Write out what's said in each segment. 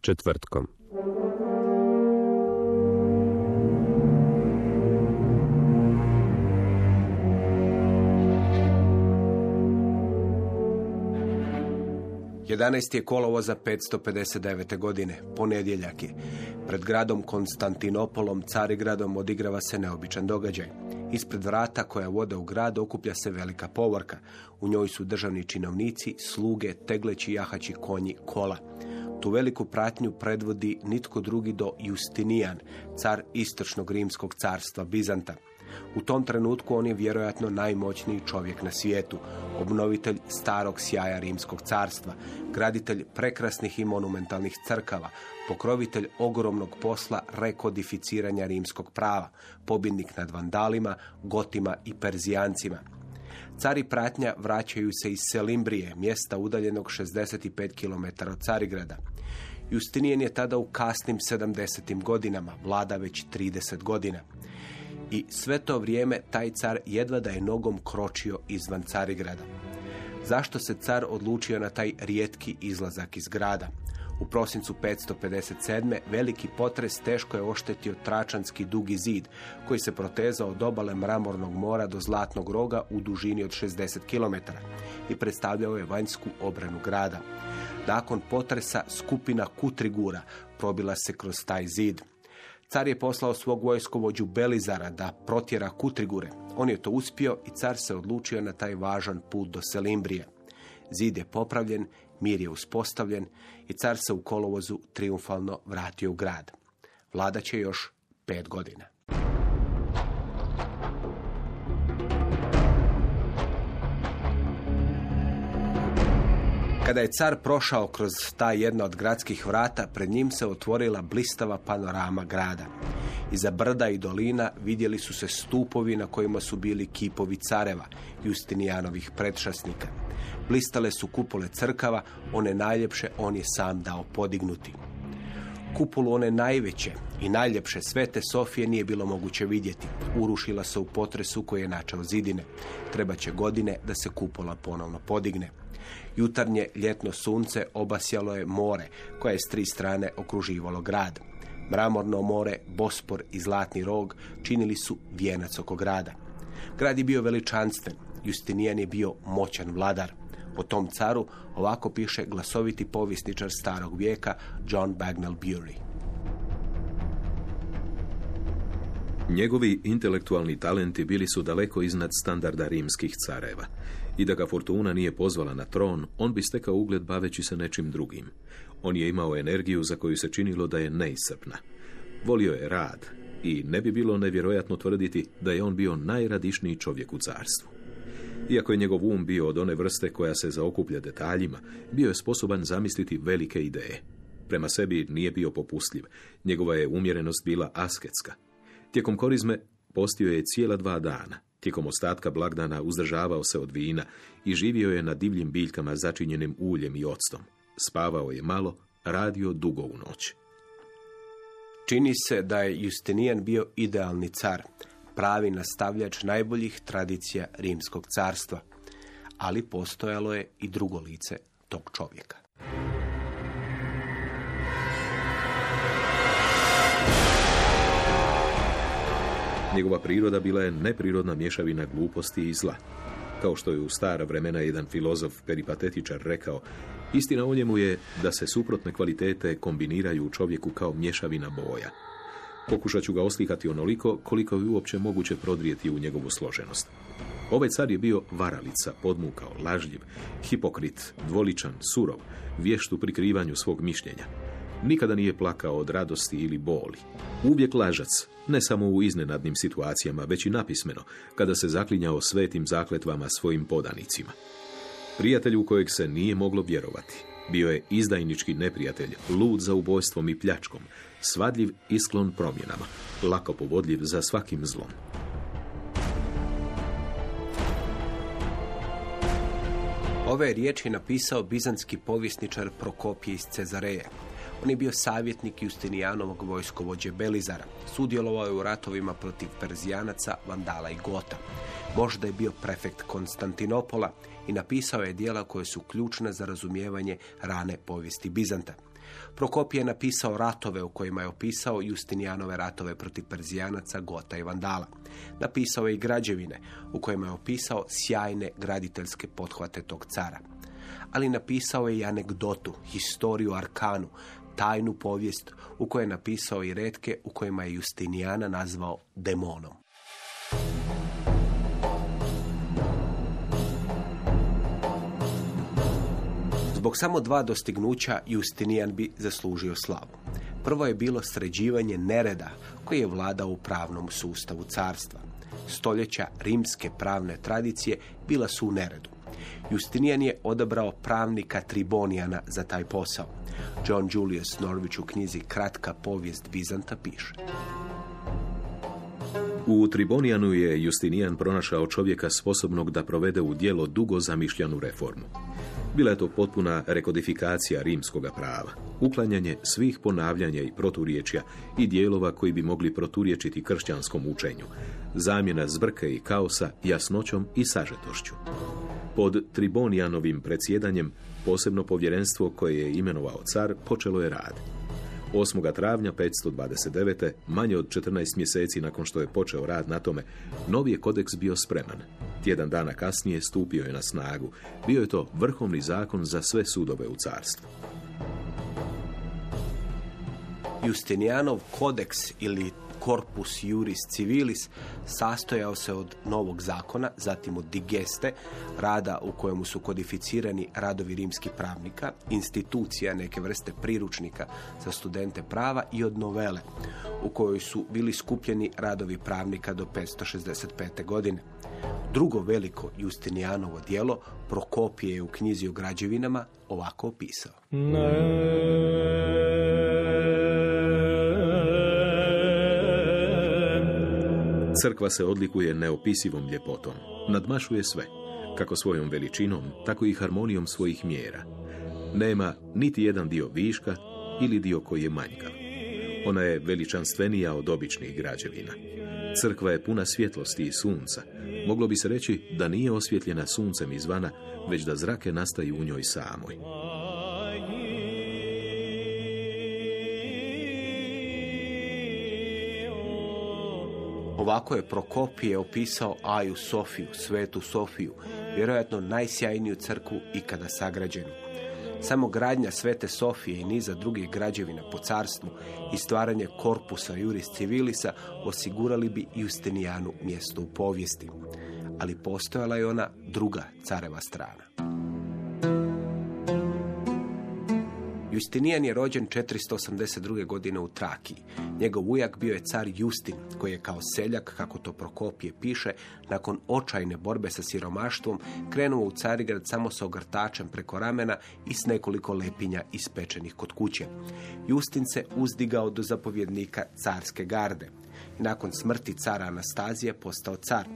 Četvrtkom. Jedanaest je kolovoza 559. godine, ponedjeljak je. Pred gradom Konstantinopolom, Carigradom, odigrava se neobičan događaj. Ispred vrata koja vode u grad okuplja se velika povorka. U njoj su državni činovnici, sluge, tegleći, jahači, konji, kola. Tu veliku pratnju predvodi nitko drugi do Justinijan, car istočnog rimskog carstva Bizanta. U tom trenutku on je vjerojatno najmoćniji čovjek na svijetu, obnovitelj starog sjaja rimskog carstva, graditelj prekrasnih i monumentalnih crkava, pokrovitelj ogromnog posla rekodificiranja rimskog prava, pobjednik nad vandalima, gotima i perzijancima. Cari pratnja vraćaju se iz Selimbrije, mjesta udaljenog 65 km od Carigrada. Justinijan je tada u kasnim 70. godinama, vlada već 30 godina. I sve to vrijeme taj car jedva da je nogom kročio izvan Carigrada. Zašto se car odlučio na taj rijetki izlazak iz grada? U prosincu 557. veliki potres teško je oštetio Tračanski dugi zid, koji se protezao od obale Mramornog mora do Zlatnog roga u dužini od 60 km i predstavljao je vanjsku obranu grada. Nakon potresa skupina Kutrigura probila se kroz taj zid. Car je poslao svog vojskovođu Belizara da protjera Kutrigure. On je to uspio i car se odlučio na taj važan put do Selimbrije. Zid je popravljen, mir je uspostavljen i car se u kolovozu triumfalno vratio u grad. Vlada će još pet godina. Kada je car prošao kroz ta jedna od gradskih vrata, pred njim se otvorila blistava panorama grada. Iza brda i dolina vidjeli su se stupovi na kojima su bili kipovi careva, Justinijanovih predšasnika. Blistale su kupole crkava, one najljepše on je sam dao podignuti. Kupolu one najveće i najljepše svete Sofije nije bilo moguće vidjeti. Urušila se u potresu koji je načao zidine. Treba će godine da se kupola ponovno podigne. Jutarnje ljetno sunce obasjalo je more koje je s tri strane okruživalo grad. Mramorno more, Bospor i Zlatni rog činili su vijenac oko grada. Grad je bio veličanstven, Justinijan je bio moćan vladar. O tom caru ovako piše glasoviti povjesničar starog vijeka John Bagnell Bury. Njegovi intelektualni talenti bili su daleko iznad standarda rimskih careva. I da ga Fortuna nije pozvala na tron, on bi stekao ugled baveći se nečim drugim. On je imao energiju za koju se činilo da je neiscrpna. Volio je rad i ne bi bilo nevjerojatno tvrditi da je on bio najradišniji čovjek u carstvu. Iako je njegov um bio od one vrste koja se zaokuplja detaljima, bio je sposoban zamisliti velike ideje. Prema sebi nije bio popustljiv, njegova je umjerenost bila asketska. Tijekom korizme postio je cijela dva dana. Tijekom ostatka blagdana uzdržavao se od vina i živio je na divljim biljkama začinjenim uljem i octom. Spavao je malo, radio dugo u noć. Čini se da je Justinijan bio idealni car, pravi nastavljač najboljih tradicija rimskog carstva, ali postojalo je i drugo lice tog čovjeka. Njegova priroda bila je neprirodna mješavina gluposti i zla. Kao što je u stara vremena jedan filozof peripatetičar rekao, istina o njemu je da se suprotne kvalitete kombiniraju u čovjeku kao mješavina boja. Pokušat ću ga oslikati onoliko koliko je uopće moguće prodrijeti u njegovu složenost. Ovaj car je bio varalica, podmukao, lažljiv, hipokrit, dvoličan, surov, vješt u prikrivanju svog mišljenja. Nikada nije plakao od radosti ili boli. Uvijek lažac, ne samo u iznenadnim situacijama, već i napismeno, kada se zaklinjao svetim zakletvama svojim podanicima. Prijatelj u kojeg se nije moglo vjerovati. Bio je izdajnički neprijatelj, lud za ubojstvom i pljačkom, svadljiv i sklon promjenama, lako povodljiv za svakim zlom. Ove riječi je napisao bizanski povjesničar Prokopije iz Cezareje. On je bio savjetnik Justinijanovog vojskovođe Belizara. Sudjelovao je u ratovima protiv Perzijanaca, Vandala i Gota. Možda je bio prefekt Konstantinopola i napisao je dijela koje su ključne za razumijevanje rane povijesti Bizanta. Prokopije je napisao ratove u kojima je opisao Justinijanove ratove protiv Perzijanaca, Gota i Vandala. Napisao je i građevine u kojima je opisao sjajne graditeljske pothvate tog cara. Ali napisao je i anegdotu, historiju Arkanu, tajnu povijest u kojoj je napisao i redke u kojima je Justinijana nazvao demonom. Zbog samo dva dostignuća Justinijan bi zaslužio slavu. Prvo je bilo sređivanje nereda koji je vladao u pravnom sustavu carstva. Stoljeća rimske pravne tradicije bila su u neredu. Justinijan je odabrao pravnika Tribonijana za taj posao. John Julius Norwich u knjizi Kratka povijest Bizanta piše. U Tribonijanu je Justinijan pronašao čovjeka sposobnog da provede u djelo dugo zamišljanu reformu. Bila je to potpuna rekodifikacija rimskoga prava, uklanjanje svih ponavljanja i proturječja i dijelova koji bi mogli proturječiti kršćanskom učenju, zamjena zbrke i kaosa jasnoćom i sažetošću. Pod Tribonijanovim predsjedanjem posebno povjerenstvo koje je imenovao car počelo je rad. 8. travnja 529. manje od 14 mjeseci nakon što je počeo rad na tome, novi je kodeks bio spreman. Tjedan dana kasnije stupio je na snagu. Bio je to vrhovni zakon za sve sudove u carstvu. Justinijanov kodeks ili Corpus Juris Civilis sastojao se od novog zakona, zatim od digeste, rada u kojemu su kodificirani radovi rimskih pravnika, institucija neke vrste priručnika za studente prava i od novele, u kojoj su bili skupljeni radovi pravnika do 565. godine. Drugo veliko Justinijanovo dijelo Prokopije je u knjizi o građevinama ovako opisao. Crkva se odlikuje neopisivom ljepotom. Nadmašuje sve, kako svojom veličinom, tako i harmonijom svojih mjera. Nema niti jedan dio viška ili dio koji je manjkav. Ona je veličanstvenija od običnih građevina. Crkva je puna svjetlosti i sunca. Moglo bi se reći da nije osvjetljena suncem izvana, već da zrake nastaju u njoj samoj. Ovako je Prokopije opisao Aju Sofiju, svetu Sofiju, vjerojatno najsjajniju crkvu ikada sagrađenu. Samo gradnja Svete Sofije i niza drugih građevina po carstvu i stvaranje korpusa Juris Civilisa osigurali bi Justinijanu mjesto u povijesti. Ali postojala je ona druga careva strana. Justinijan je rođen 482. godine u Trakiji. Njegov ujak bio je car Justin, koji je kao seljak, kako to Prokopije piše, nakon očajne borbe sa siromaštvom, krenuo u Carigrad samo sa ogrtačem preko ramena i s nekoliko lepinja ispečenih kod kuće. Justin se uzdigao do zapovjednika carske garde. Nakon smrti cara Anastazije postao car.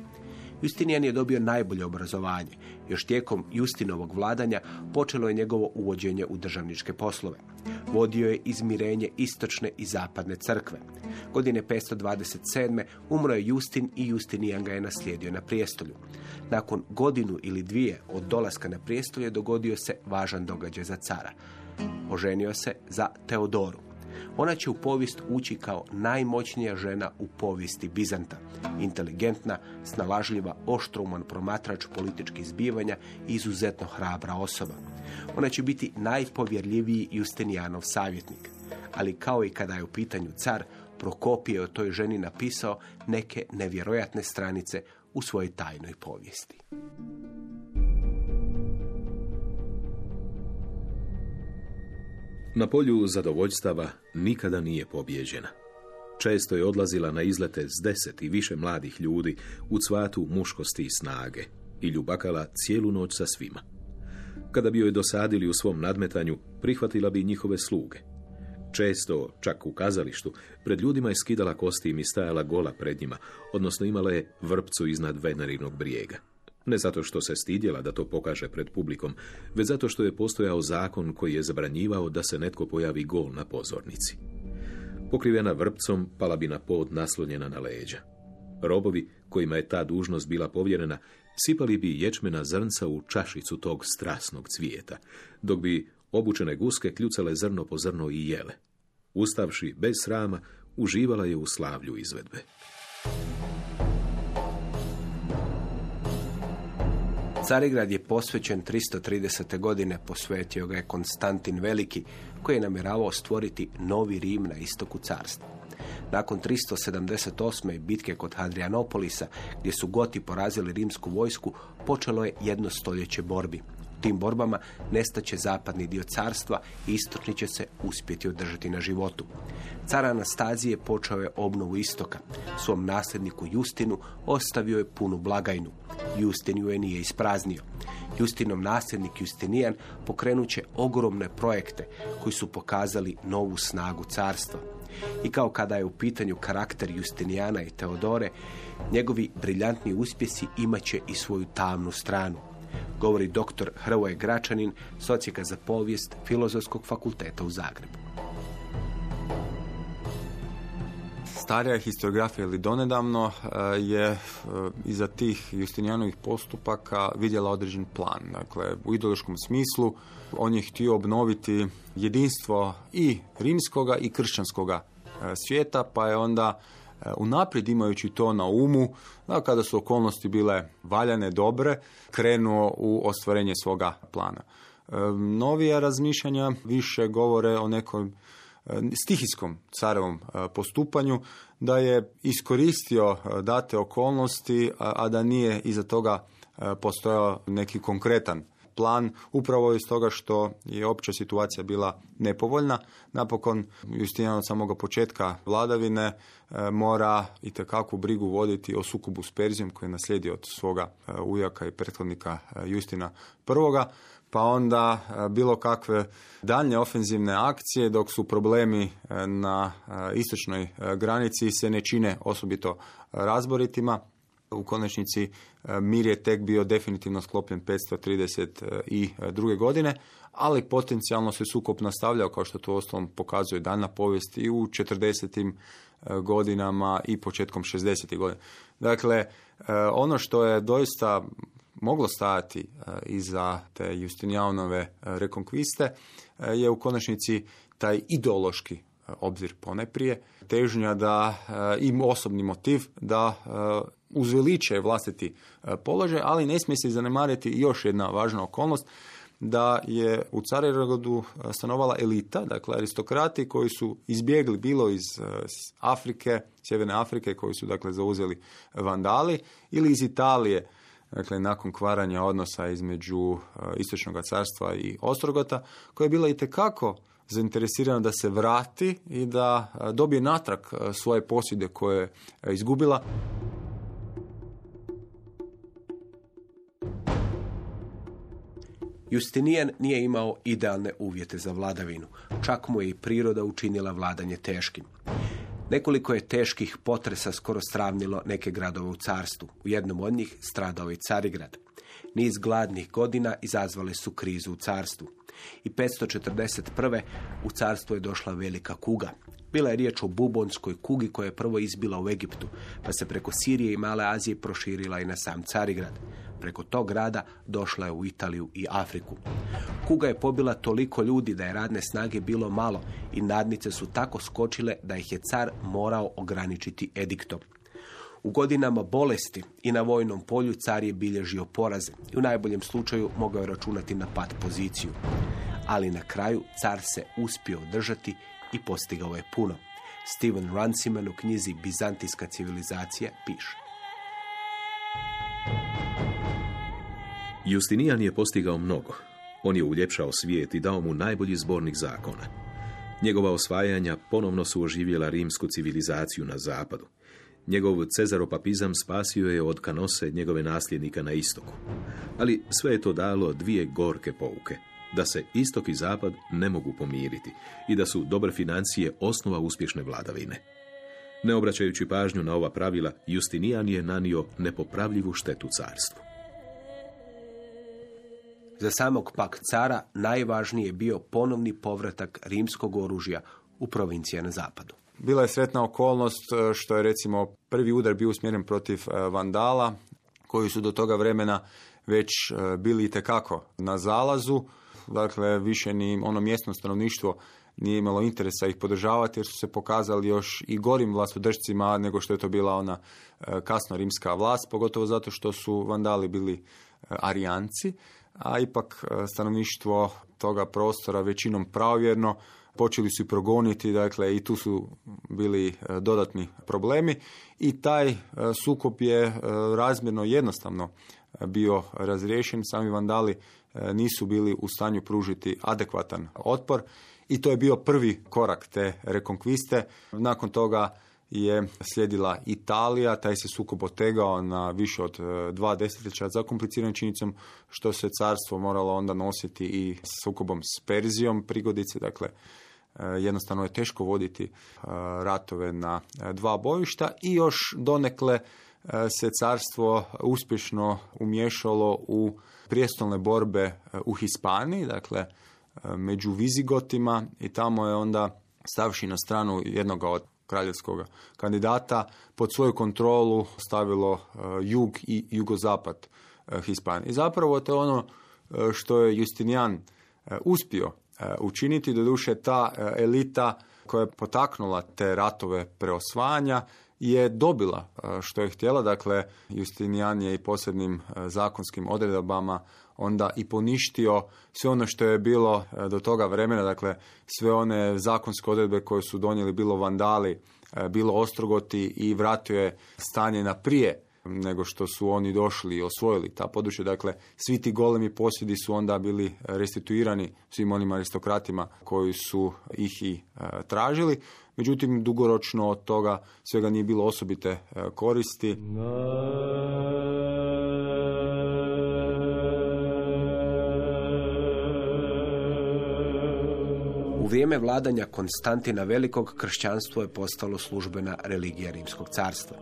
Justinijan je dobio najbolje obrazovanje. Još tijekom Justinovog vladanja počelo je njegovo uvođenje u državničke poslove. Vodio je izmirenje istočne i zapadne crkve. Godine 527. umro je Justin i Justinijan ga je naslijedio na prijestolju. Nakon godinu ili dvije od dolaska na prijestolje dogodio se važan događaj za cara. Oženio se za Teodoru. Ona će u povijest ući kao najmoćnija žena u povijesti Bizanta. Inteligentna, snalažljiva, oštruman promatrač političkih zbivanja i izuzetno hrabra osoba. Ona će biti najpovjerljiviji Justinijanov savjetnik. Ali kao i kada je u pitanju car, Prokopije o toj ženi napisao neke nevjerojatne stranice u svojoj tajnoj povijesti. Na polju zadovoljstava nikada nije pobjeđena. Često je odlazila na izlete s deset i više mladih ljudi u cvatu muškosti i snage i ljubakala cijelu noć sa svima. Kada bi joj dosadili u svom nadmetanju, prihvatila bi njihove sluge. Često, čak u kazalištu, pred ljudima je skidala kostim i stajala gola pred njima, odnosno imala je vrpcu iznad venerinog brijega. Ne zato što se stidjela da to pokaže pred publikom, već zato što je postojao zakon koji je zabranjivao da se netko pojavi gol na pozornici. Pokrivena vrpcom, pala bi na pod naslonjena na leđa. Robovi, kojima je ta dužnost bila povjerena, sipali bi ječmena zrnca u čašicu tog strasnog cvijeta, dok bi obučene guske kljucale zrno po zrno i jele. Ustavši bez srama, uživala je u slavlju izvedbe. Carigrad je posvećen 330. godine, posvetio ga je Konstantin Veliki, koji je namjeravao stvoriti novi Rim na istoku carstva. Nakon 378. bitke kod Hadrianopolisa, gdje su Goti porazili rimsku vojsku, počelo je jedno stoljeće borbi. Tim borbama nestaće zapadni dio carstva i istočni će se uspjeti održati na životu. Car Anastazije počeo je obnovu istoka. Svom nasljedniku Justinu ostavio je punu blagajnu. Justin ju je nije ispraznio. Justinov nasljednik Justinijan pokrenut će ogromne projekte koji su pokazali novu snagu carstva. I kao kada je u pitanju karakter Justinijana i Teodore, njegovi briljantni uspjesi imaće i svoju tamnu stranu. Govori dr. Hrvoje Gračanin, socijeka za povijest Filozofskog fakulteta u Zagrebu. starija historiografija ili donedavno e, je e, iza tih Justinijanovih postupaka vidjela određen plan. Dakle, u ideološkom smislu on je htio obnoviti jedinstvo i rimskoga i kršćanskoga e, svijeta, pa je onda unaprijed imajući to na umu, da kada su okolnosti bile valjane, dobre, krenuo u ostvarenje svoga plana. Novija razmišljanja više govore o nekoj stihijskom carevom e, postupanju, da je iskoristio e, date okolnosti, a da nije iza toga e, postojao neki konkretan plan, upravo iz toga što je opća situacija bila nepovoljna. Napokon, Justinijan od samoga početka vladavine mora i kakvu brigu voditi o sukobu s Perzijom koji je naslijedio od svoga ujaka i prethodnika Justina I pa onda e, bilo kakve daljnje ofenzivne akcije dok su problemi e, na e, istočnoj granici se ne čine osobito razboritima. U konačnici mir je tek bio definitivno sklopljen 532. godine, ali potencijalno se sukob nastavljao kao što to ostalom pokazuje daljna povijest i u 40. godinama i početkom 60. godina. Dakle, ono što je doista moglo stajati e, iza te Justinijanove e, rekonkviste e, je u konačnici taj ideološki obzir poneprije, težnja da im osobni motiv da uzveliče vlastiti položaj, ali ne smije se zanemariti još jedna važna okolnost, da je u Carigradu stanovala elita, dakle aristokrati koji su izbjegli bilo iz Afrike, Sjeverne Afrike koji su dakle zauzeli vandali ili iz Italije dakle nakon kvaranja odnosa između e, Istočnog carstva i Ostrogota, koja je bila i tekako zainteresirana da se vrati i da e, dobije natrag e, svoje posjede koje je izgubila. Justinijan nije imao idealne uvjete za vladavinu, čak mu je i priroda učinila vladanje teškim. Nekoliko je teških potresa skoro stravnilo neke gradove u carstvu. U jednom od njih stradao je Carigrad. Niz gladnih godina izazvale su krizu u carstvu. I 541. u carstvo je došla velika kuga. Bila je riječ o bubonskoj kugi koja je prvo izbila u Egiptu, pa se preko Sirije i Male Azije proširila i na sam Carigrad. Preko tog grada došla je u Italiju i Afriku. Kuga je pobila toliko ljudi da je radne snage bilo malo i nadnice su tako skočile da ih je car morao ograničiti ediktom. U godinama bolesti i na vojnom polju car je bilježio poraze i u najboljem slučaju mogao je računati na pad poziciju. Ali na kraju car se uspio održati i postigao je puno. Steven Runciman u knjizi Bizantijska civilizacija piše. Justinijan je postigao mnogo. On je uljepšao svijet i dao mu najbolji zbornik zakona. Njegova osvajanja ponovno su oživjela rimsku civilizaciju na zapadu. Njegov cezaropapizam spasio je od kanose njegove nasljednika na istoku. Ali sve je to dalo dvije gorke pouke. Da se istok i zapad ne mogu pomiriti i da su dobre financije osnova uspješne vladavine. Ne obraćajući pažnju na ova pravila, Justinijan je nanio nepopravljivu štetu carstvu. Za samog pak cara najvažniji je bio ponovni povratak rimskog oružja u provincije na zapadu. Bila je sretna okolnost e, što je recimo prvi udar bio usmjeren protiv e, vandala koji su do toga vremena već e, bili itekako na zalazu. Dakle, više ni ono mjesno stanovništvo nije imalo interesa ih podržavati jer su se pokazali još i gorim vlastodržcima nego što je to bila ona kasno rimska vlast, pogotovo zato što su vandali bili arijanci, a ipak stanovništvo toga prostora većinom pravovjerno počeli su i progoniti, dakle i tu su bili e, dodatni problemi i taj e, sukob je e, razmjerno jednostavno bio razriješen. Sami vandali nisu bili u stanju pružiti adekvatan otpor i to je bio prvi korak te rekonkviste. Nakon toga je slijedila Italija, taj se sukob otegao na više od dva desetljeća za kompliciranom činjenicom što se carstvo moralo onda nositi i sukobom s Perzijom prigodice, dakle E, jednostavno je teško voditi e, ratove na e, dva bojišta i još donekle se carstvo uspješno umješalo u prijestolne borbe u Hispaniji, dakle među Vizigotima i tamo je onda stavši na stranu jednog od kraljevskog kandidata pod svoju kontrolu stavilo jug i jugozapad Hispanije. I zapravo to je ono što je Justinian uspio E, učiniti. Doduše ta e, elita koja je potaknula te ratove preosvajanja je dobila e, što je htjela. Dakle, Justinijan je i posebnim zakonskim odredbama onda i poništio sve ono što je bilo do toga vremena, dakle sve one zakonske odredbe koje su donijeli bilo vandali, bilo ostrogoti i vratio je stanje na prije nego što su oni došli i osvojili ta područja. Dakle, svi ti golemi posjedi su onda bili restituirani svim onim aristokratima koji su ih i e, tražili. Međutim, dugoročno od toga svega nije bilo osobite e, koristi. U vrijeme vladanja Konstantina Velikog kršćanstvo je postalo službena religija Rimskog carstva.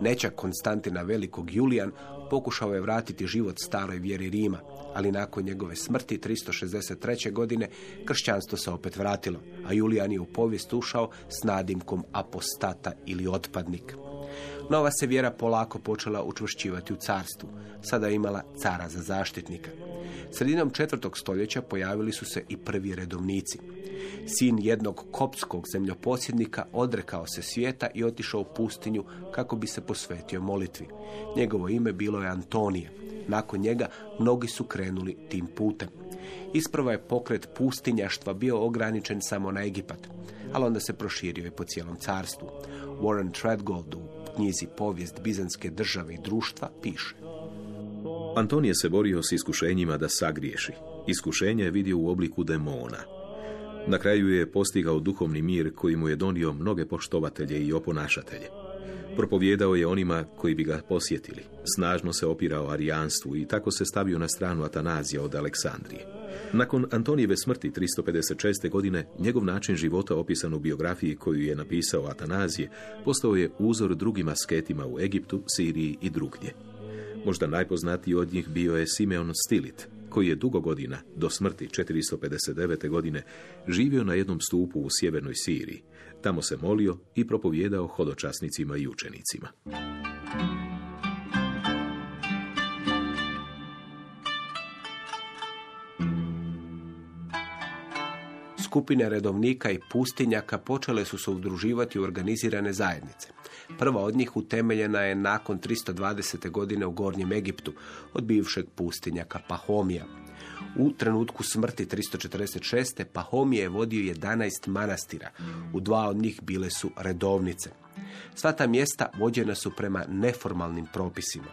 Nečak Konstantina Velikog Julijan pokušao je vratiti život staroj vjeri Rima, ali nakon njegove smrti 363. godine kršćanstvo se opet vratilo, a Julijan je u povijest ušao s nadimkom apostata ili otpadnik. Nova se vjera polako počela učvršćivati u carstvu. Sada je imala cara za zaštitnika. Sredinom četvrtog stoljeća pojavili su se i prvi redovnici. Sin jednog kopskog zemljoposjednika odrekao se svijeta i otišao u pustinju kako bi se posvetio molitvi. Njegovo ime bilo je Antonije. Nakon njega mnogi su krenuli tim putem. Isprva je pokret pustinjaštva bio ograničen samo na Egipat, ali onda se proširio i po cijelom carstvu. Warren Treadgold u knjizi Povijest Bizanske države i društva piše. Antonije se borio s iskušenjima da sagriješi. Iskušenje je vidio u obliku demona. Na kraju je postigao duhovni mir koji mu je donio mnoge poštovatelje i oponašatelje. Propovjedao je onima koji bi ga posjetili. Snažno se opirao arijanstvu i tako se stavio na stranu Atanazija od Aleksandrije. Nakon Antonijeve smrti 356. godine, njegov način života opisan u biografiji koju je napisao Atanazije, postao je uzor drugim asketima u Egiptu, Siriji i drugdje. Možda najpoznatiji od njih bio je Simeon Stilit, koji je dugo godina, do smrti 459. godine, živio na jednom stupu u sjevernoj Siriji. Tamo se molio i propovjedao hodočasnicima i učenicima. Skupine redovnika i pustinjaka počele su se udruživati u organizirane zajednice. Prva od njih utemeljena je nakon 320. godine u Gornjem Egiptu od bivšeg pustinjaka Pahomija. U trenutku smrti 346. Pahomije je vodio 11 manastira. U dva od njih bile su redovnice. Sva ta mjesta vođena su prema neformalnim propisima.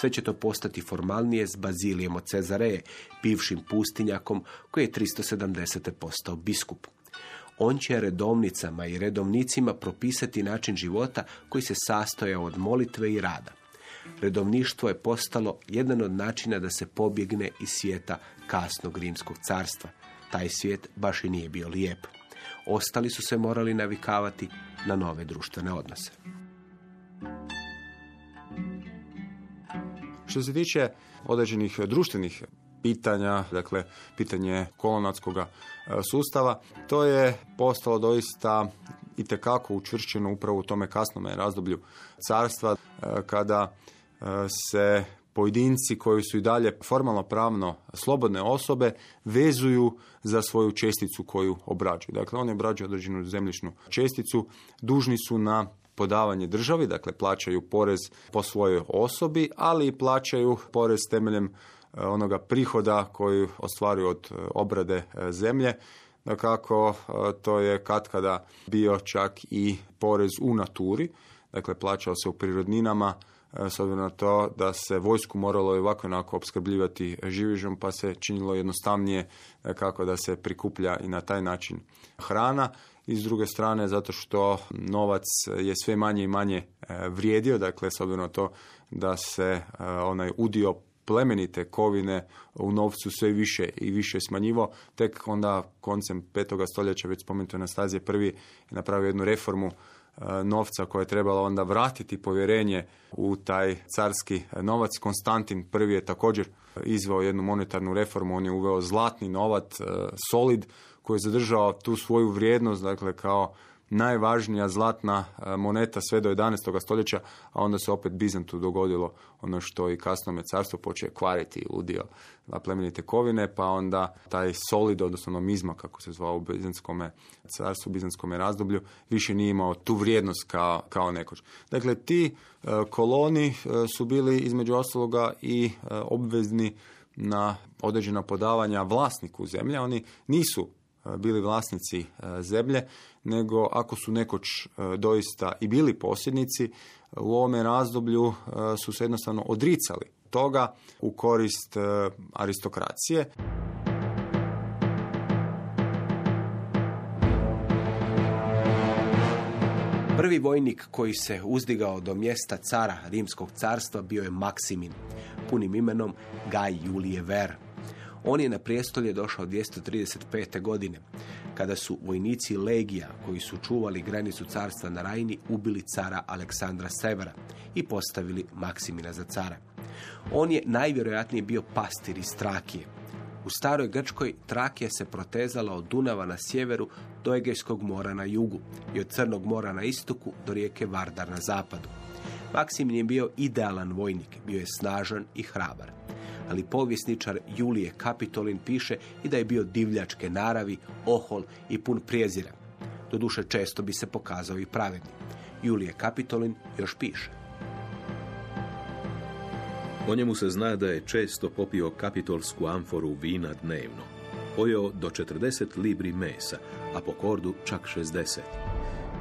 Sve će to postati formalnije s Bazilijem od Cezareje, bivšim pustinjakom koji je 370. postao biskup. On će redovnicama i redovnicima propisati način života koji se sastoja od molitve i rada. Redovništvo je postalo jedan od načina da se pobjegne iz svijeta kasnog rimskog carstva. Taj svijet baš i nije bio lijep. Ostali su se morali navikavati na nove društvene odnose. Što se tiče određenih društvenih pitanja, dakle pitanje kolonatskog sustava, to je postalo doista i učvršćeno upravo u tome kasnome razdoblju carstva e, kada e, se pojedinci koji su i dalje formalno pravno slobodne osobe vezuju za svoju česticu koju obrađuju. Dakle, oni obrađuju određenu zemljišnu česticu, dužni su na podavanje državi, dakle plaćaju porez po svojoj osobi, ali i plaćaju porez temeljem e, onoga prihoda koji ostvaruju od e, obrade e, zemlje. Dakako, to je katkada bio čak i porez u naturi, dakle plaćao se u prirodninama, s obzirom na to da se vojsku moralo i ovako onako opskrbljivati živižom, pa se činilo jednostavnije kako da se prikuplja i na taj način hrana i s druge strane zato što novac je sve manje i manje e, vrijedio, dakle s obzirom na to da se e, onaj udio plemenite kovine u novcu sve više i više smanjivo. Tek onda koncem petog stoljeća, već spomenuto Anastazije prvi, je napravio jednu reformu e, novca koja je trebala onda vratiti povjerenje u taj carski novac. Konstantin prvi je također izveo jednu monetarnu reformu, on je uveo zlatni novac, solid, koji je zadržao tu svoju vrijednost, dakle kao najvažnija zlatna e, moneta sve do 11. stoljeća, a onda se opet Bizantu dogodilo ono što i kasnome carstvo počeo kvariti udio na plemenite kovine, pa onda taj solid, odnosno nomizma, kako se zvao u Bizanskome carstvu, Bizanskome razdoblju, više nije imao tu vrijednost kao, kao nekoć. Dakle, ti e, koloni e, su bili između ostaloga i obvezni na određena podavanja vlasniku zemlje. Oni nisu bili vlasnici zemlje, nego ako su nekoć doista i bili posjednici, u ovome razdoblju su se jednostavno odricali toga u korist aristokracije. Prvi vojnik koji se uzdigao do mjesta cara Rimskog carstva bio je Maksimin, punim imenom Gaj Julije Ver. On je na prijestolje došao 235. godine, kada su vojnici Legija, koji su čuvali granicu carstva na Rajni, ubili cara Aleksandra Severa i postavili Maksimina za cara. On je najvjerojatnije bio pastir iz Trakije. U staroj Grčkoj Trakija se protezala od Dunava na sjeveru do Egejskog mora na jugu i od Crnog mora na istoku do rijeke Vardar na zapadu. Maksimin je bio idealan vojnik, bio je snažan i hrabar ali povjesničar Julije Kapitolin piše i da je bio divljačke naravi, ohol i pun prijezira. Doduše često bi se pokazao i pravedni. Julije Kapitolin još piše. O njemu se zna da je često popio kapitolsku amforu vina dnevno. Pojeo do 40 libri mesa, a po kordu čak 60.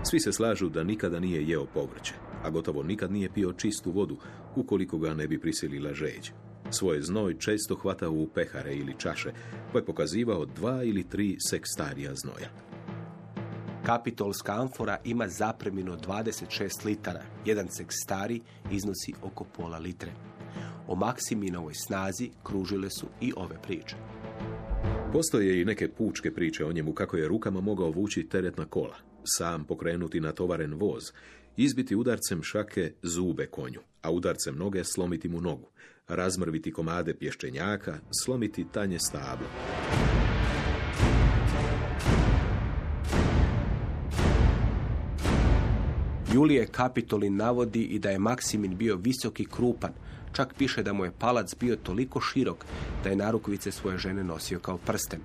Svi se slažu da nikada nije jeo povrće, a gotovo nikad nije pio čistu vodu, ukoliko ga ne bi prisilila žeđ. Svoj znoj često hvatao u pehare ili čaše, pa je pokazivao dva ili tri sekstarija znoja. Kapitolska amfora ima zapremino 26 litara. Jedan sekstari iznosi oko pola litre. O Maksiminovoj snazi kružile su i ove priče. Postoje i neke pučke priče o njemu kako je rukama mogao vući teretna kola, sam pokrenuti na tovaren voz, izbiti udarcem šake zube konju, a udarcem noge slomiti mu nogu, razmrviti komade pješčenjaka, slomiti tanje stablo. Julije Kapitolin navodi i da je Maksimin bio visoki i krupan, čak piše da mu je palac bio toliko širok da je narukvice svoje žene nosio kao prsten.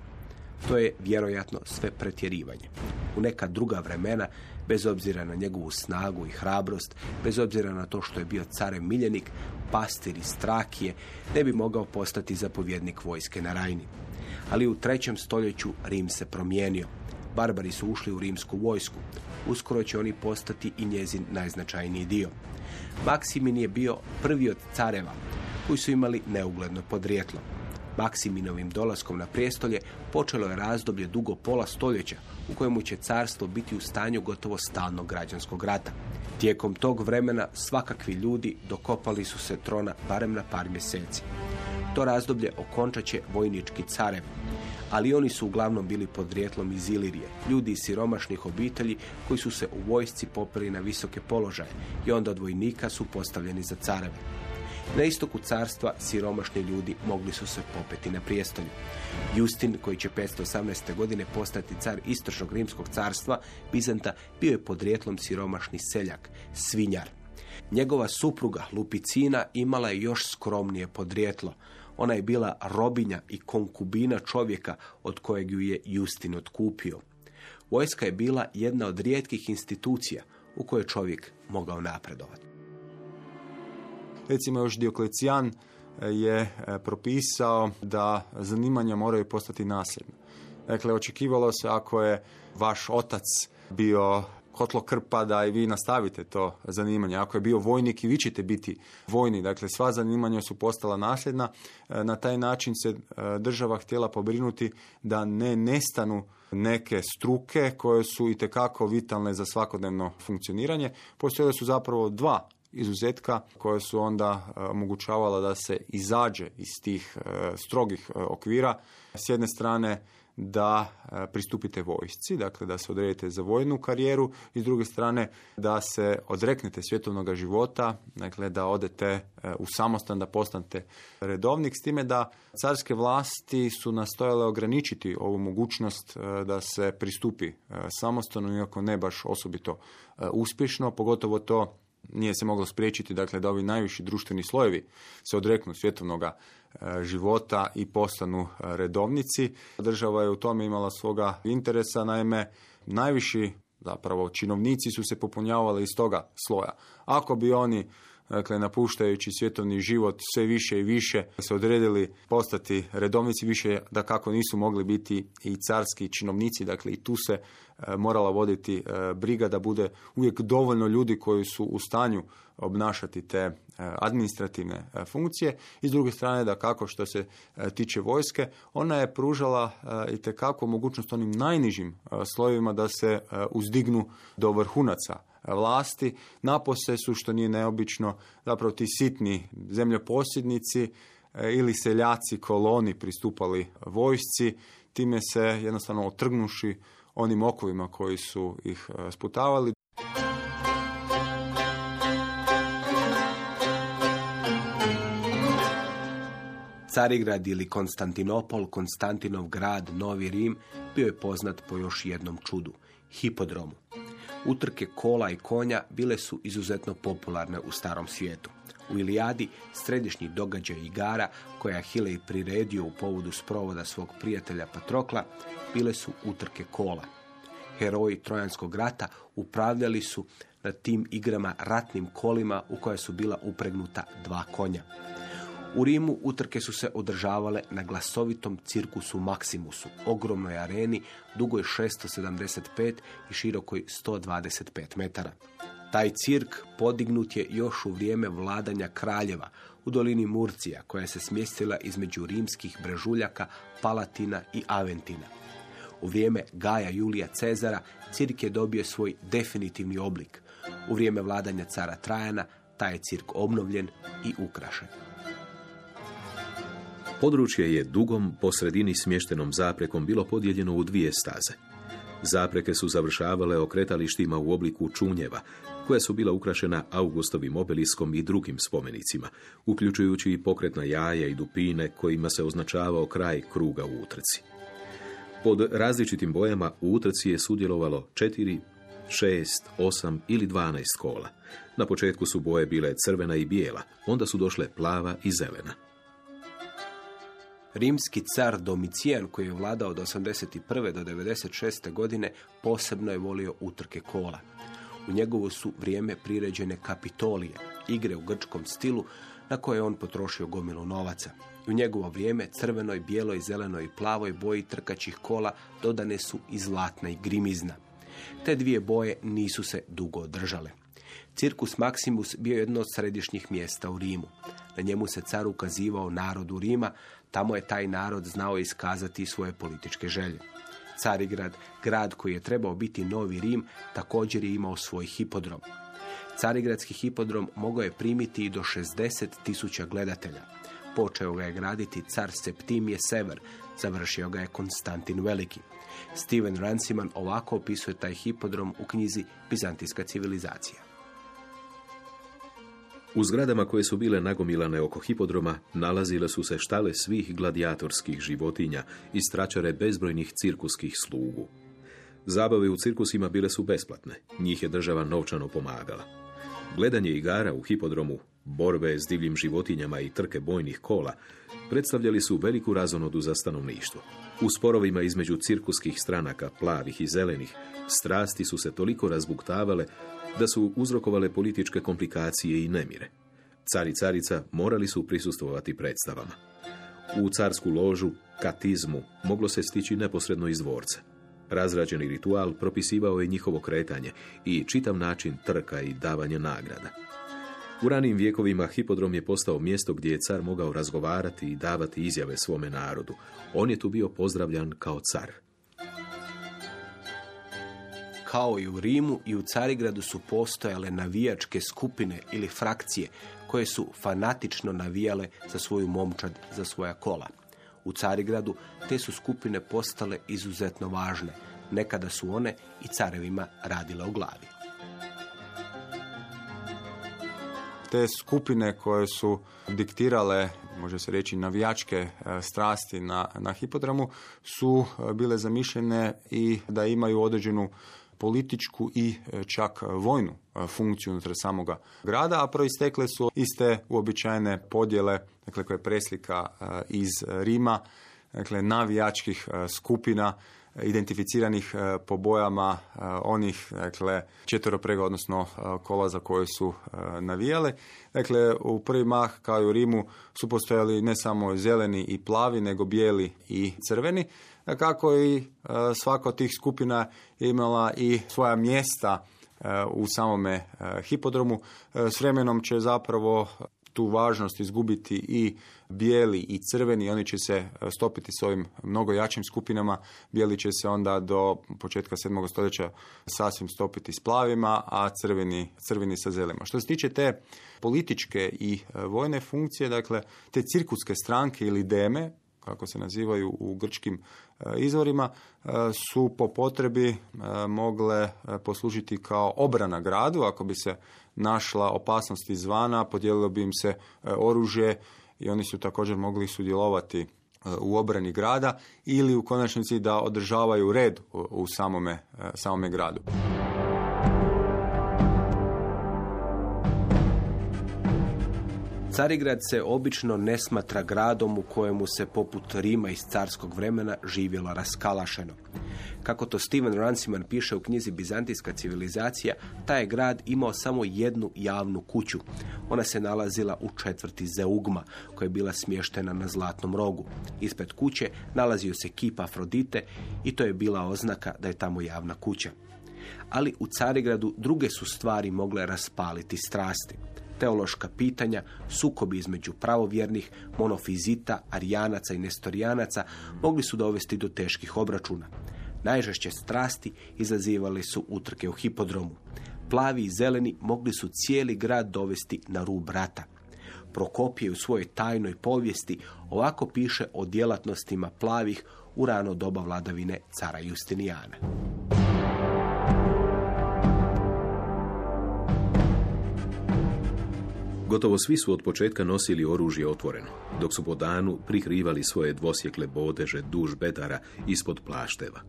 To je vjerojatno sve pretjerivanje. U neka druga vremena, bez obzira na njegovu snagu i hrabrost, bez obzira na to što je bio carem miljenik, pastir iz Strakije, ne bi mogao postati zapovjednik vojske na Rajni. Ali u trećem stoljeću Rim se promijenio. Barbari su ušli u rimsku vojsku. Uskoro će oni postati i njezin najznačajniji dio. Maksimin je bio prvi od careva koji su imali neugledno podrijetlo. Maksiminovim dolaskom na prijestolje počelo je razdoblje dugo pola stoljeća u kojemu će carstvo biti u stanju gotovo stalnog građanskog rata. Tijekom tog vremena svakakvi ljudi dokopali su se trona barem na par mjeseci. To razdoblje okončat će vojnički carev, ali oni su uglavnom bili podrijetlom iz Ilirije, ljudi iz siromašnih obitelji koji su se u vojsci popeli na visoke položaje i onda od vojnika su postavljeni za careve. Na istoku carstva siromašni ljudi mogli su se popeti na prijestolju. Justin, koji će 518. godine postati car istočnog rimskog carstva, Bizanta, bio je podrijetlom siromašni seljak, svinjar. Njegova supruga Lupicina imala je još skromnije podrijetlo. Ona je bila robinja i konkubina čovjeka od kojeg ju je Justin otkupio. Vojska je bila jedna od rijetkih institucija u kojoj čovjek mogao napredovati. Recimo još Dioklecijan e, je e, propisao da zanimanja moraju postati nasljedna. Dakle, očekivalo se ako je vaš otac bio kotlo krpa da i vi nastavite to zanimanje. Ako je bio vojnik i vi ćete biti vojni, dakle sva zanimanja su postala nasljedna. E, na taj način se država htjela pobrinuti da ne nestanu neke struke koje su i vitalne za svakodnevno funkcioniranje. Postojale su zapravo dva izuzetka koja su onda e, omogućavala da se izađe iz tih e, strogih e, okvira. S jedne strane da pristupite vojsci, dakle da se odredite za vojnu karijeru i s druge strane da se odreknete svjetovnog života, dakle da odete u samostan, da postanete redovnik, s time da carske vlasti su nastojale ograničiti ovu mogućnost da se pristupi samostanu, iako ne baš osobito uspješno, pogotovo to nije se moglo spriječiti dakle, da ovi najviši društveni slojevi se odreknu svjetovnog e, života i postanu e, redovnici. Država je u tome imala svoga interesa, naime najviši zapravo činovnici su se popunjavali iz toga sloja. Ako bi oni dakle napuštajući svjetovni život sve više i više se odredili postati redovnici više da kako nisu mogli biti i carski činovnici, dakle i tu se morala voditi e, briga da bude uvijek dovoljno ljudi koji su u stanju obnašati te e, administrativne funkcije i s druge strane da kako što se tiče vojske, ona je pružala i tekako mogućnost onim najnižim slojevima da se uzdignu do vrhunaca vlasti. Napose su, što nije neobično, zapravo ti sitni zemljoposjednici e, ili seljaci koloni pristupali vojsci, time se jednostavno otrgnuši onim okovima koji su ih e, sputavali. Carigrad ili Konstantinopol, Konstantinov grad, Novi Rim, bio je poznat po još jednom čudu, hipodromu. Utrke kola i konja bile su izuzetno popularne u starom svijetu. U Ilijadi, središnji događaj igara koja je Hilej priredio u povodu sprovoda svog prijatelja Patrokla, bile su utrke kola. Heroji Trojanskog rata upravljali su na tim igrama ratnim kolima u koje su bila upregnuta dva konja. U Rimu utrke su se održavale na glasovitom cirkusu Maximusu, ogromnoj areni, dugoj 675 i širokoj 125 metara. Taj cirk podignut je još u vrijeme vladanja kraljeva u dolini Murcija, koja se smjestila između rimskih brežuljaka Palatina i Aventina. U vrijeme Gaja Julija Cezara cirk je dobio svoj definitivni oblik. U vrijeme vladanja cara Trajana taj je cirk obnovljen i ukrašen. Područje je dugom po sredini smještenom zaprekom bilo podijeljeno u dvije staze. Zapreke su završavale okretalištima u obliku čunjeva, koja su bila ukrašena Augustovim obeliskom i drugim spomenicima, uključujući i pokretna jaja i dupine kojima se označavao kraj kruga u utrci. Pod različitim bojama u utrci je sudjelovalo četiri, šest, osam ili dvanaest kola. Na početku su boje bile crvena i bijela, onda su došle plava i zelena. Rimski car Domicijan, koji je vladao od 81. do 96. godine, posebno je volio utrke kola. U njegovo su vrijeme priređene kapitolije, igre u grčkom stilu na koje je on potrošio gomilu novaca. U njegovo vrijeme crvenoj, bijeloj, zelenoj i plavoj boji trkačih kola dodane su i zlatna i grimizna. Te dvije boje nisu se dugo održale. Cirkus Maximus bio je jedno od središnjih mjesta u Rimu. Na njemu se car ukazivao narodu Rima, tamo je taj narod znao iskazati svoje političke želje. Carigrad, grad koji je trebao biti novi Rim, također je imao svoj hipodrom. Carigradski hipodrom mogao je primiti i do 60 tisuća gledatelja. Počeo ga je graditi car Septimije Sever, završio ga je Konstantin Veliki. Steven Ranciman ovako opisuje taj hipodrom u knjizi Bizantijska civilizacija. U zgradama koje su bile nagomilane oko hipodroma nalazile su se štale svih gladijatorskih životinja i stračare bezbrojnih cirkuskih slugu. Zabave u cirkusima bile su besplatne, njih je država novčano pomagala. Gledanje igara u hipodromu, borbe s divljim životinjama i trke bojnih kola predstavljali su veliku razonodu za stanovništvo. U sporovima između cirkuskih stranaka, plavih i zelenih, strasti su se toliko razbuktavale da su uzrokovale političke komplikacije i nemire. Car i carica morali su prisustvovati predstavama. U carsku ložu, katizmu, moglo se stići neposredno iz dvorca. Razrađeni ritual propisivao je njihovo kretanje i čitav način trka i davanje nagrada. U ranim vjekovima hipodrom je postao mjesto gdje je car mogao razgovarati i davati izjave svome narodu. On je tu bio pozdravljan kao car. Kao i u Rimu i u Carigradu su postojale navijačke skupine ili frakcije koje su fanatično navijale za svoju momčad, za svoja kola. U Carigradu te su skupine postale izuzetno važne. Nekada su one i carevima radile u glavi. te skupine koje su diktirale, može se reći, navijačke e, strasti na, na hipodromu su e, bile zamišljene i da imaju određenu političku i e, čak vojnu funkciju unutar samoga grada, a proistekle su iste uobičajene podjele, dakle koje je preslika iz Rima, dakle navijačkih skupina identificiranih e, po bojama e, onih dakle, četvroprega, odnosno e, kola za koje su navijale. Dakle, u prvi mah, kao i u Rimu, su postojali ne samo zeleni i plavi, nego bijeli i crveni. Kako i svaka od tih skupina je imala i svoja mjesta u samome hipodromu. S vremenom će zapravo tu važnost izgubiti i bijeli i crveni, oni će se e, stopiti s ovim mnogo jačim skupinama, bijeli će se onda do početka 7. stoljeća sasvim stopiti s plavima, a crveni, crveni sa zelima. Što se tiče te političke i e, vojne funkcije, dakle te cirkuske stranke ili deme, kako se nazivaju u grčkim e, izvorima, su po potrebi mogle poslužiti kao obrana gradu, ako bi se našla opasnost izvana, podijelilo bi im se e, oružje i oni su također mogli sudjelovati e, u obrani grada ili u konačnici da održavaju red u samome, e, samome gradu. Carigrad se obično ne smatra gradom u kojemu se poput Rima iz carskog vremena živjelo raskalašeno. Kako to Steven Ranciman piše u knjizi Bizantijska civilizacija, taj je grad imao samo jednu javnu kuću. Ona se nalazila u četvrti Zeugma, koja je bila smještena na Zlatnom rogu. Ispred kuće nalazio se kip Afrodite i to je bila oznaka da je tamo javna kuća. Ali u Carigradu druge su stvari mogle raspaliti strasti teološka pitanja, sukobi između pravovjernih, monofizita, arijanaca i nestorijanaca mogli su dovesti do teških obračuna. Najžešće strasti izazivali su utrke u hipodromu. Plavi i zeleni mogli su cijeli grad dovesti na rub rata. Prokopije u svojoj tajnoj povijesti ovako piše o djelatnostima plavih u rano doba vladavine cara Justinijana. Gotovo svi su od početka nosili oružje otvoreno, dok su po danu prikrivali svoje dvosjekle bodeže duž bedara ispod plašteva.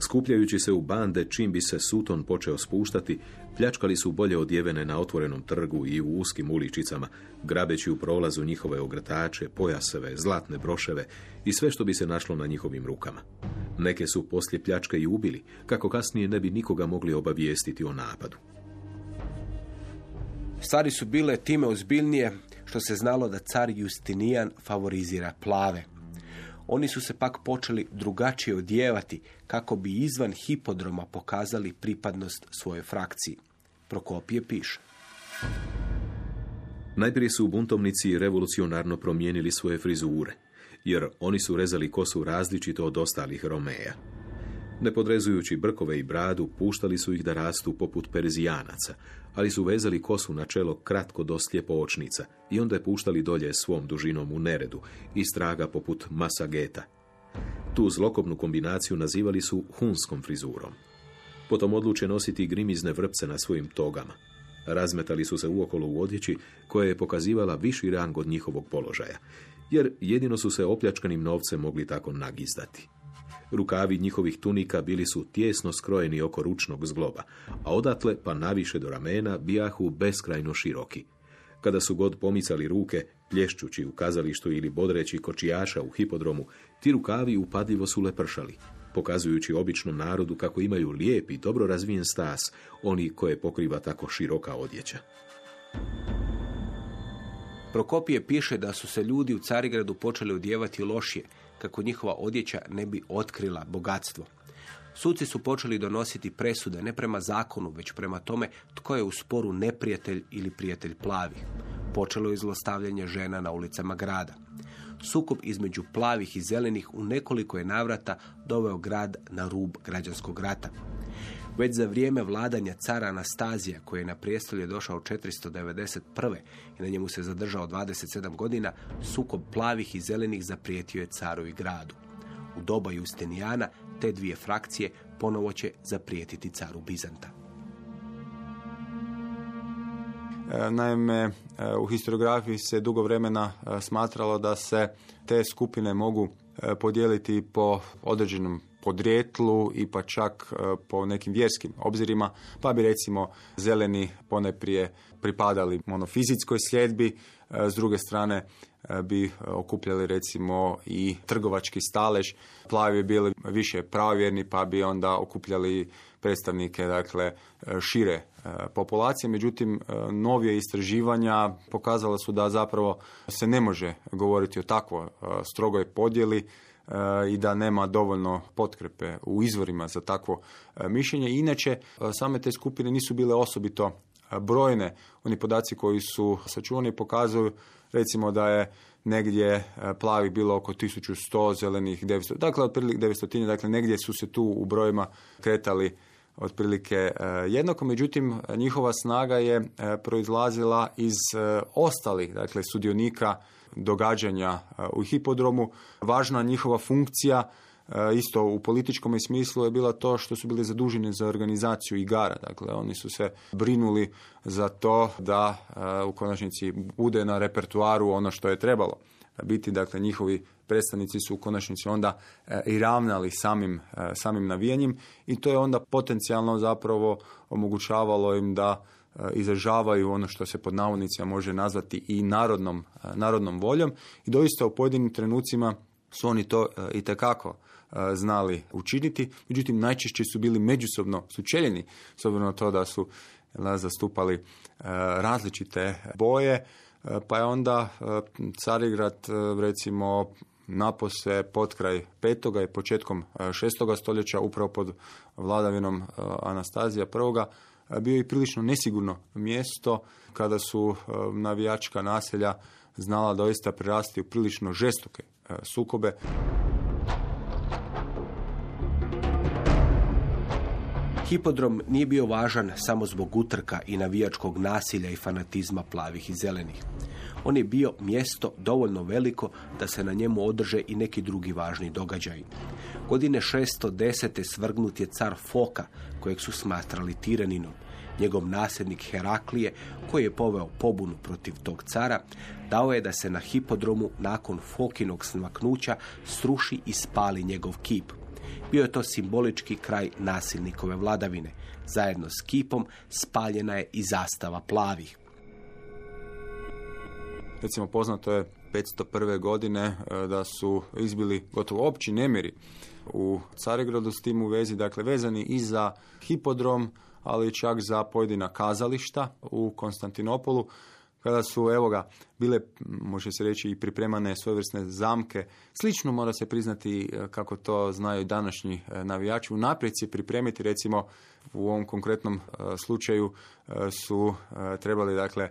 Skupljajući se u bande čim bi se suton počeo spuštati, pljačkali su bolje odjevene na otvorenom trgu i u uskim uličicama, grabeći u prolazu njihove ogrtače, pojaseve, zlatne broševe i sve što bi se našlo na njihovim rukama. Neke su poslije pljačke i ubili, kako kasnije ne bi nikoga mogli obavijestiti o napadu. Stvari su bile time ozbiljnije što se znalo da car Justinijan favorizira plave. Oni su se pak počeli drugačije odjevati kako bi izvan hipodroma pokazali pripadnost svojoj frakciji. Prokopije piše. Najprije su buntovnici revolucionarno promijenili svoje frizure, jer oni su rezali kosu različito od ostalih Romeja. Ne podrezujući brkove i bradu, puštali su ih da rastu poput perzijanaca, ali su vezali kosu na čelo kratko do slijepo očnica i onda je puštali dolje svom dužinom u neredu, i straga poput masageta. Tu zlokobnu kombinaciju nazivali su hunskom frizurom. Potom odluče nositi grimizne vrpce na svojim togama. Razmetali su se uokolo u odjeći koja je pokazivala viši rang od njihovog položaja, jer jedino su se opljačkanim novcem mogli tako nagizdati. Rukavi njihovih tunika bili su tjesno skrojeni oko ručnog zgloba, a odatle pa naviše do ramena bijahu beskrajno široki. Kada su god pomicali ruke, plješćući u kazalištu ili bodreći kočijaša u hipodromu, ti rukavi upadljivo su lepršali, pokazujući običnom narodu kako imaju lijep i dobro razvijen stas, oni koje pokriva tako široka odjeća. Prokopije piše da su se ljudi u Carigradu počeli odjevati lošije, kako njihova odjeća ne bi otkrila bogatstvo. Suci su počeli donositi presude ne prema zakonu, već prema tome tko je u sporu neprijatelj ili prijatelj plavih. Počelo je zlostavljanje žena na ulicama grada. Sukob između plavih i zelenih u nekoliko je navrata doveo grad na rub građanskog rata. Već za vrijeme vladanja cara Anastazija, koji je na prijestolje došao 491. i na njemu se zadržao 27 godina, sukob plavih i zelenih zaprijetio je caru i gradu. U doba Justinijana te dvije frakcije ponovo će zaprijetiti caru Bizanta. E, naime, e, u historiografiji se dugo vremena e, smatralo da se te skupine mogu podijeliti po određenom podrijetlu i pa čak po nekim vjerskim obzirima, pa bi recimo zeleni poneprije pripadali monofizitskoj sljedbi, s druge strane bi okupljali recimo i trgovački stalež, plavi bi bili više pravovjerni pa bi onda okupljali predstavnike dakle šire e, populacije, međutim e, novije istraživanja pokazala su da zapravo se ne može govoriti o takvoj e, strogoj podjeli i da nema dovoljno potkrepe u izvorima za takvo mišljenje. Inače, same te skupine nisu bile osobito brojne. Oni podaci koji su sačuvani pokazuju recimo da je negdje plavih bilo oko 1100, zelenih 900, dakle otprilike 900, dakle negdje su se tu u brojima kretali otprilike e, jednako, međutim njihova snaga je e, proizlazila iz e, ostalih, dakle sudionika događanja u hipodromu. Važna njihova funkcija isto u političkom smislu je bila to što su bili zaduženi za organizaciju igara. Dakle, oni su se brinuli za to da u konačnici bude na repertuaru ono što je trebalo biti. Dakle, njihovi predstavnici su u konačnici onda e, i ravnali samim, e, samim navijanjem i to je onda potencijalno zapravo omogućavalo im da e, izražavaju ono što se pod navodnicima može nazvati i narodnom, narodnom voljom. I doista u pojedinim trenucima su oni to i tekako znali učiniti, međutim najčešće su bili međusobno sučeljeni s obzirom na to da su zastupali različite boje, pa je onda Carigrad recimo napose pod kraj petoga i početkom e, šestoga stoljeća upravo pod vladavinom e, Anastazija I bio i prilično nesigurno mjesto kada su e, navijačka naselja znala doista prerasti u prilično žestoke sukobe. Hipodrom nije bio važan samo zbog utrka i navijačkog nasilja i fanatizma plavih i zelenih. On je bio mjesto dovoljno veliko da se na njemu održe i neki drugi važni događaji. Godine 610. svrgnut je car Foka, kojeg su smatrali tiraninom. Njegov nasljednik Heraklije, koji je poveo pobunu protiv tog cara, dao je da se na hipodromu nakon Fokinog smaknuća sruši i spali njegov kip. Bio je to simbolički kraj nasilnikove vladavine. Zajedno s kipom spaljena je i zastava plavih. Recimo poznato je 501. godine e, da su izbili gotovo opći nemiri u Carigradu s tim u vezi, dakle vezani i za hipodrom, ali čak za pojedina kazališta u Konstantinopolu, kada su, evo ga, bile, može se reći, i pripremane svojevrsne zamke. Slično mora se priznati, e, kako to znaju današnji e, navijači, unaprijed se pripremiti, recimo, u ovom konkretnom e, slučaju su trebali, dakle,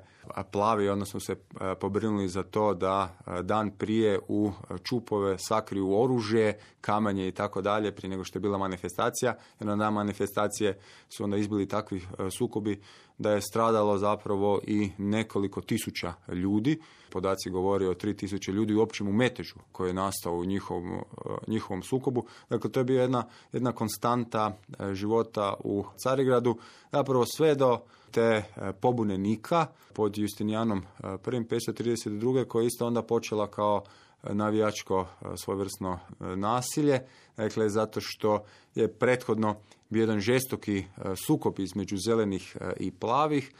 plavi, odnosno se pobrinuli za to da dan prije u čupove sakriju oružje, kamanje i tako dalje, prije nego što je bila manifestacija, jer na manifestacije su onda izbili takvi sukobi da je stradalo zapravo i nekoliko tisuća ljudi. Podaci govore o tri tisuće ljudi u općem umetežu koji je nastao u njihovom, e, njihovom sukobu. Dakle, to je bila jedna, jedna konstanta e, života u Carigradu. Zapravo sve do te e, pobune Nika pod Justinijanom prvim 532. koja je isto onda počela kao navijačko svojevrsno nasilje, dakle zato što je prethodno bio jedan žestoki sukob između zelenih i plavih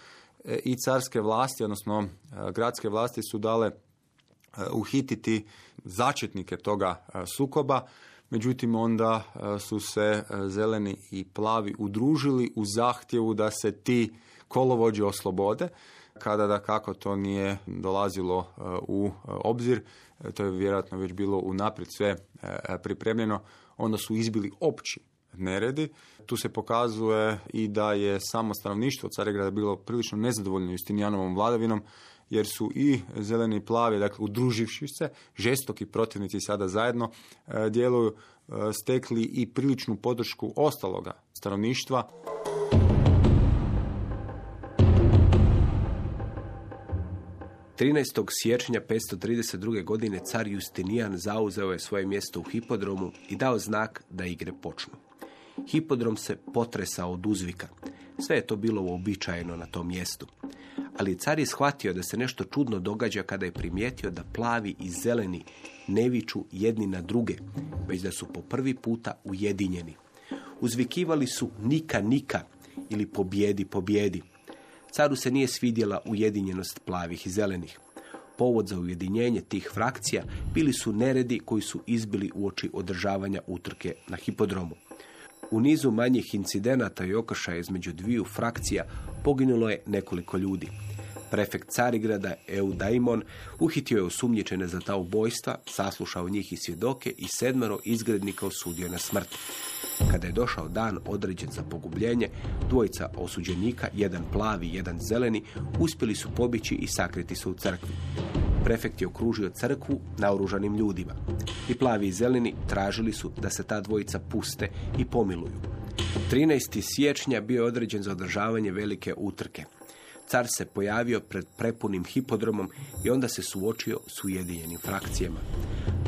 i carske vlasti, odnosno gradske vlasti su dale uhititi začetnike toga sukoba, međutim onda su se zeleni i plavi udružili u zahtjevu da se ti kolovođe oslobode, kada da kako to nije dolazilo u obzir, to je vjerojatno već bilo unaprijed sve pripremljeno, onda su izbili opći neredi. Tu se pokazuje i da je samo stanovništvo Carigrada bilo prilično nezadovoljno Justinijanovom vladavinom, jer su i zeleni i plavi, dakle udruživši se, žestoki protivnici sada zajedno e, djeluju, e, stekli i priličnu podršku ostaloga stanovništva. Trinaest siječnja 532. godine car Justinijan zauzeo je svoje mjesto u hipodromu i dao znak da igre počnu. Hipodrom se potresao od uzvika. Sve je to bilo uobičajeno na tom mjestu. Ali car je shvatio da se nešto čudno događa kada je primijetio da plavi i zeleni ne viču jedni na druge, već da su po prvi puta ujedinjeni. Uzvikivali su nika nika ili pobjedi pobjedi. Caru se nije svidjela ujedinjenost plavih i zelenih. Povod za ujedinjenje tih frakcija bili su neredi koji su izbili uoči održavanja utrke na hipodromu. U nizu manjih incidenata i okršaja između dviju frakcija poginulo je nekoliko ljudi. Prefekt Carigrada Eudaimon uhitio je osumnjičene za ta ubojstva, saslušao njih i svjedoke i sedmero izgrednika osudio na smrt. Kada je došao dan određen za pogubljenje, dvojica osuđenika, jedan plavi, jedan zeleni, uspjeli su pobići i sakriti se u crkvi. Prefekt je okružio crkvu naoružanim ljudima. I plavi i zeleni tražili su da se ta dvojica puste i pomiluju. 13. siječnja bio je određen za održavanje velike utrke. Car se pojavio pred prepunim hipodromom i onda se suočio s ujedinjenim frakcijama.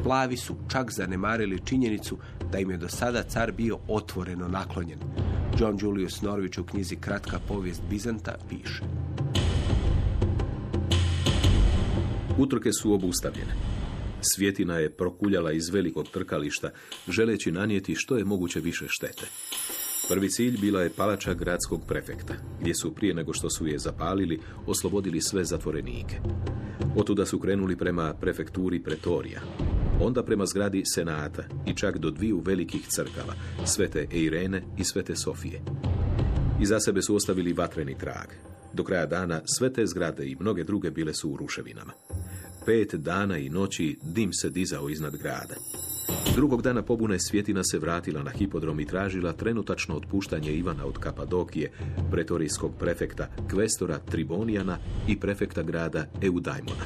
Plavi su čak zanemarili činjenicu da im je do sada car bio otvoreno naklonjen. John Julius Norwich u knjizi Kratka povijest Bizanta piše. Utrke su obustavljene. Svjetina je prokuljala iz velikog trkališta, želeći nanijeti što je moguće više štete. Prvi cilj bila je palača gradskog prefekta, gdje su prije nego što su je zapalili, oslobodili sve zatvorenike. Otuda su krenuli prema prefekturi Pretorija, onda prema zgradi Senata i čak do dviju velikih crkava, Svete Eirene i Svete Sofije. Iza sebe su ostavili vatreni trag. Do kraja dana sve te zgrade i mnoge druge bile su u ruševinama. Pet dana i noći dim se dizao iznad grada. Drugog dana pobune Svjetina se vratila na hipodrom i tražila trenutačno otpuštanje Ivana od Kapadokije, pretorijskog prefekta, kvestora Tribonijana i prefekta grada Eudajmona.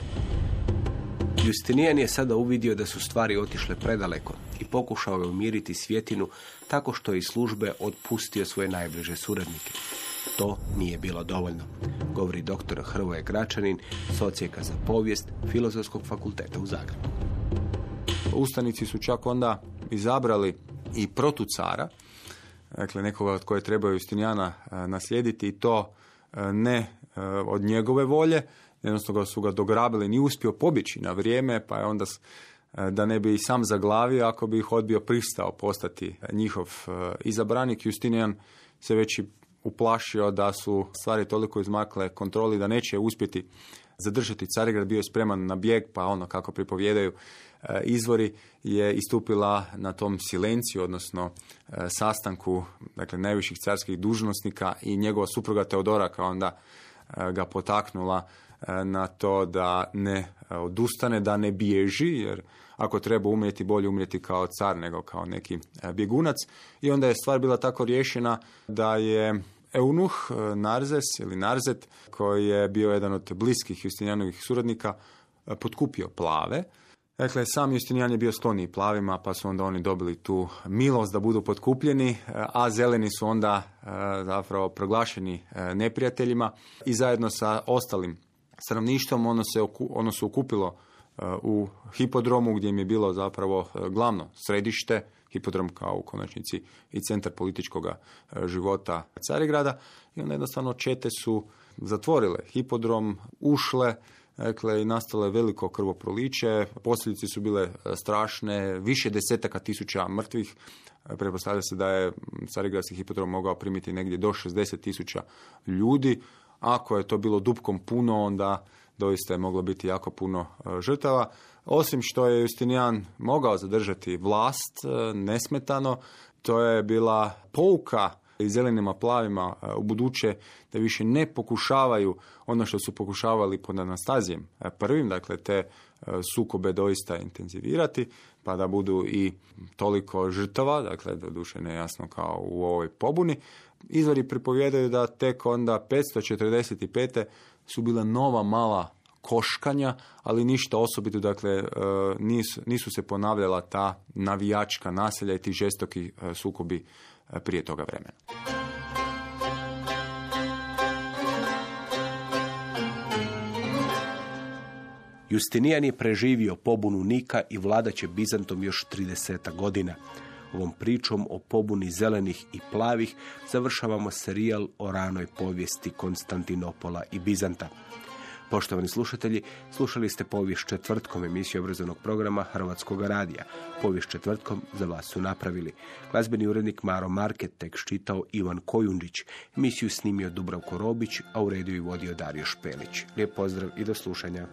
Justinijan je sada uvidio da su stvari otišle predaleko i pokušao je umiriti Svjetinu tako što je iz službe otpustio svoje najbliže suradnike. To nije bilo dovoljno, govori dr. Hrvoje Gračanin, socijeka za povijest Filozofskog fakulteta u Zagrebu. Ustanici su čak onda izabrali i protucara, dakle nekoga od koje trebaju Justinijana e, naslijediti i to e, ne e, od njegove volje, jednostavno su ga dograbili, nije uspio pobjeći na vrijeme, pa je onda da ne bi i sam zaglavio ako bi ih odbio pristao postati njihov izabranik. Justinijan se već i uplašio da su stvari toliko izmakle kontroli da neće uspjeti zadržati Carigrad, bio je spreman na bijeg, pa ono kako pripovjedaju e, izvori je istupila na tom silenciju, odnosno sastanku dakle, najviših carskih dužnosnika i njegova supruga Teodora kao onda ga potaknula na to da ne odustane, da ne bježi, jer ako treba umrijeti, bolje umrijeti kao car nego kao neki e, bjegunac. I onda je stvar bila tako riješena da je Eunuh e, Narzes ili Narzet, koji je bio jedan od bliskih Justinijanovih suradnika, e, potkupio plave. Dakle, sam Justinijan je bio skloniji plavima, pa su onda oni dobili tu milost da budu potkupljeni, a zeleni su onda zapravo proglašeni neprijateljima i zajedno sa ostalim stanovništvom ono se ono se okupilo u hipodromu gdje im je bilo zapravo e, glavno središte, hipodrom kao u konačnici i centar političkog e, života Carigrada. I onda jednostavno čete su zatvorile hipodrom, ušle, dakle i nastalo je veliko krvoproliće, posljedice su bile e, strašne, više desetaka tisuća mrtvih, pretpostavlja se da je Carigradski hipodrom mogao primiti negdje do 60 tisuća ljudi, ako je to bilo dupkom puno, onda doista je moglo biti jako puno e, žrtava. Osim što je Justinijan mogao zadržati vlast e, nesmetano, to je bila pouka i zelenima plavima e, u buduće da više ne pokušavaju ono što su pokušavali pod Anastazijem prvim, dakle te sukobe doista intenzivirati, pa da budu i toliko žrtava, dakle doduše nejasno kao u ovoj pobuni. Izvori pripovjedaju da tek onda 545 su bila nova mala koškanja, ali ništa osobito, dakle e, nisu, nisu se ponavljala ta navijačka naselja i ti žestoki e, sukobi e, prije toga vremena. Justinijan je preživio pobunu Nika i vladaće Bizantom još 30 godina. Ovom pričom o pobuni zelenih i plavih završavamo serijal o ranoj povijesti Konstantinopola i Bizanta. Poštovani slušatelji, slušali ste povijest četvrtkom emisiju obrazovnog programa Hrvatskog radija. Povijest četvrtkom za vas su napravili. Glazbeni urednik Maro Market tekst čitao Ivan Kojundić. Emisiju snimio Dubravko Robić, a u rediju i vodio Dario Špelić. Lijep pozdrav i do slušanja.